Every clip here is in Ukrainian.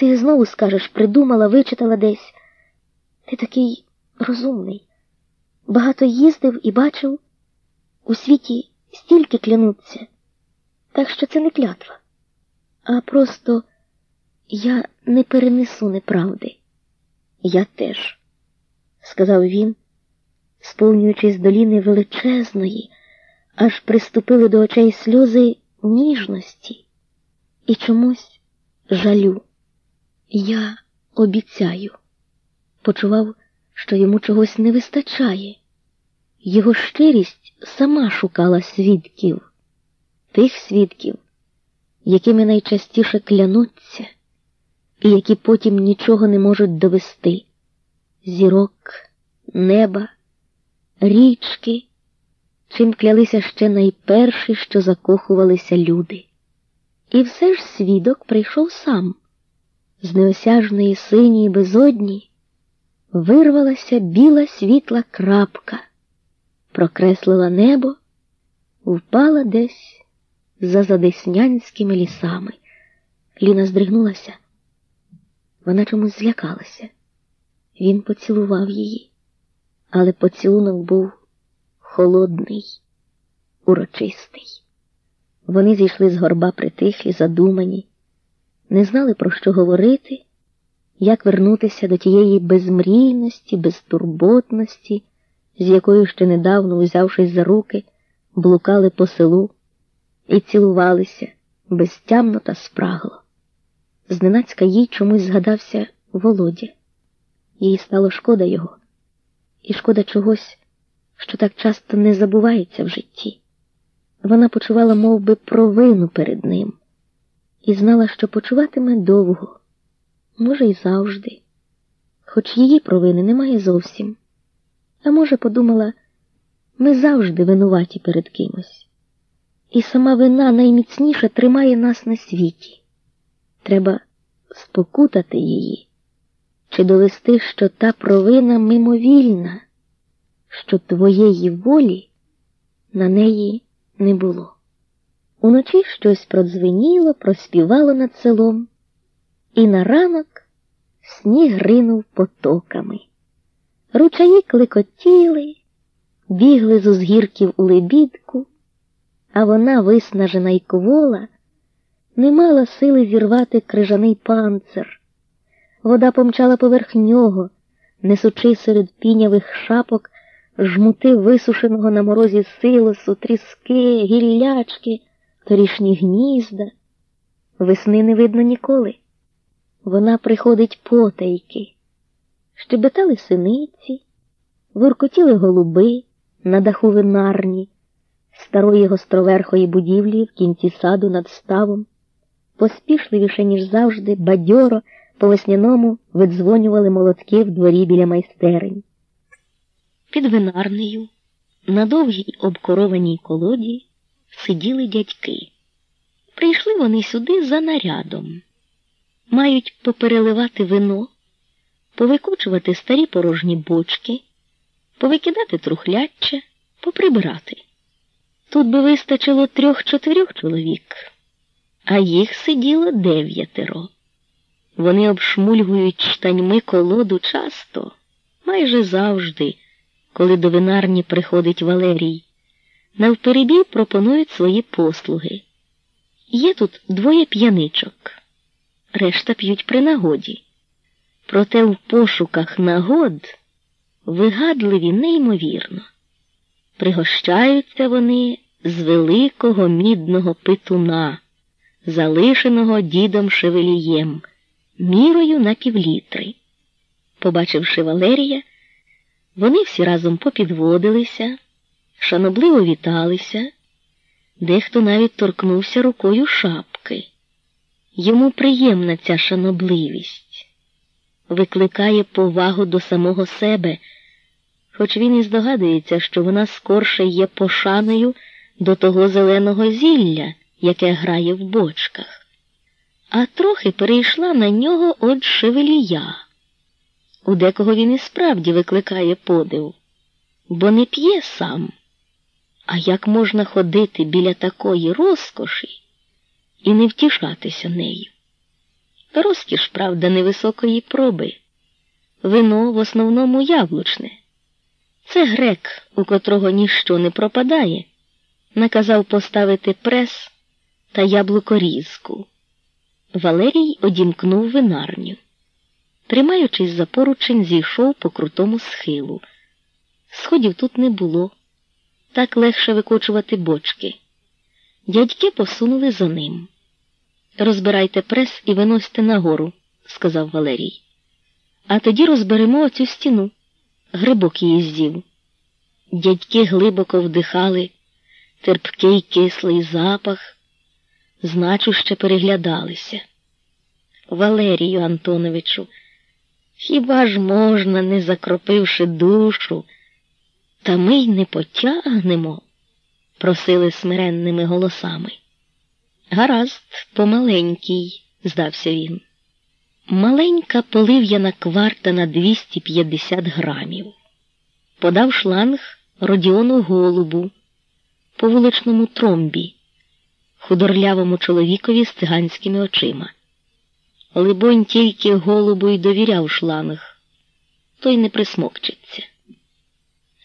Ти знову скажеш, придумала, вичитала десь. Ти такий розумний. Багато їздив і бачив. У світі стільки клянуться. Так що це не клятва. А просто я не перенесу неправди. Я теж, сказав він, сповнюючись доліни величезної, аж приступили до очей сльози ніжності і чомусь жалю. Я обіцяю, почував, що йому чогось не вистачає. Його щирість сама шукала свідків, тих свідків, якими найчастіше клянуться, і які потім нічого не можуть довести зірок, неба, річки, чим клялися ще найперші, що закохувалися люди. І все ж свідок прийшов сам. З неосяжної синьої безодні вирвалася біла світла крапка, прокреслила небо, впала десь за задеснянськими лісами. Ліна здригнулася. Вона чомусь злякалася. Він поцілував її, але поцілунок був холодний, урочистий. Вони зійшли з горба притихлі, задумані, не знали, про що говорити, як вернутися до тієї безмрійності, безтурботності, з якою ще недавно, узявшись за руки, блукали по селу і цілувалися безтямно та спрагло. Зненацька їй чомусь згадався Володя. Їй стало шкода його, і шкода чогось, що так часто не забувається в житті. Вона почувала мов би, провину перед ним і знала, що почуватиме довго, може, і завжди, хоч її провини немає зовсім. А може, подумала, ми завжди винуваті перед кимось, і сама вина найміцніше тримає нас на світі. Треба спокутати її чи довести, що та провина мимовільна, що твоєї волі на неї не було. Уночі щось продзвеніло, проспівало над селом, і на ранок сніг ринув потоками. Ручаї клекотіли, бігли з узгірків у лебідку, а вона, виснажена й ковола, не мала сили зірвати крижаний панцир. Вода помчала поверх нього, несучи серед пінявих шапок жмути висушеного на морозі силосу, тріски, гіллячки, торішні гнізда. Весни не видно ніколи. Вона приходить потайки. Щебетали синиці, воркотіли голуби на даху винарні, старої гостроверхої будівлі в кінці саду над ставом, поспішливіше, ніж завжди, бадьоро по весняному видзвонювали молотки в дворі біля майстерень. Під винарнею, на довгій обкорованій колоді, сиділи дядьки. Прийшли вони сюди за нарядом. Мають попереливати вино, повикучувати старі порожні бочки, повикидати трухляччя, поприбирати. Тут би вистачило трьох-чотирьох чоловік, а їх сиділо дев'ятеро. Вони обшмульгують штаньми колоду часто, майже завжди, коли до винарні приходить Валерій. Навперебій пропонують свої послуги. Є тут двоє п'яничок, решта п'ють при нагоді. Проте в пошуках нагод вигадливі неймовірно. Пригощаються вони з великого мідного питуна, залишеного дідом Шевелієм мірою на півлітри. Побачивши Валерія, вони всі разом попідводилися, шанобливо віталися, дехто навіть торкнувся рукою шапки. Йому приємна ця шанобливість, викликає повагу до самого себе, хоч він і здогадується, що вона скорше є пошаною до того зеленого зілля, яке грає в бочках а трохи перейшла на нього от шевелія. У декого він і справді викликає подив, бо не п'є сам. А як можна ходити біля такої розкоші і не втішатися нею? Розкіш, правда, невисокої проби. Вино в основному яблучне. Це грек, у котрого ніщо не пропадає, наказав поставити прес та яблукорізку. Валерій одімкнув винарню. Тримаючись за поручень, зійшов по крутому схилу. Сходів тут не було. Так легше викочувати бочки. Дядьки посунули за ним. Розбирайте прес і виносьте нагору, сказав Валерій. А тоді розберемо оцю стіну. Грибок її з'їв. Дядьки глибоко вдихали, терпкий кислий запах, значуще переглядалися. Валерію Антоновичу, хіба ж можна, не закропивши душу, та ми й не потягнемо, просили смиренними голосами. Гаразд, помаленький, здався він. Маленька полив'яна кварта на 250 грамів. Подав шланг Родіону голубу по вуличному тромбі, худорлявому чоловікові з циганськими очима. Либонь, тільки голубу й довіряв шланг, той не присмокчиться.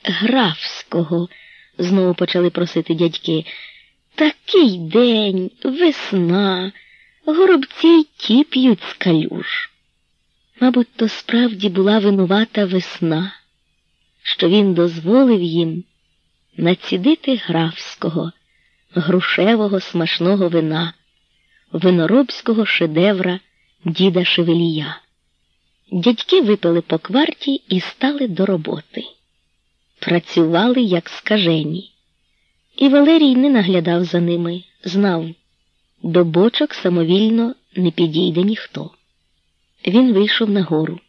Графського, знову почали просити дядьки. Такий день, весна, горобці й ті п'ють з калюж. Мабуть, то справді була винувата весна, що він дозволив їм націдити графського, грушевого смачного вина, виноробського шедевра діда Шевелія. Дядьки випили по кварті і стали до роботи. Працювали, як скажені. І Валерій не наглядав за ними, знав, до бочок самовільно не підійде ніхто. Він вийшов на гору.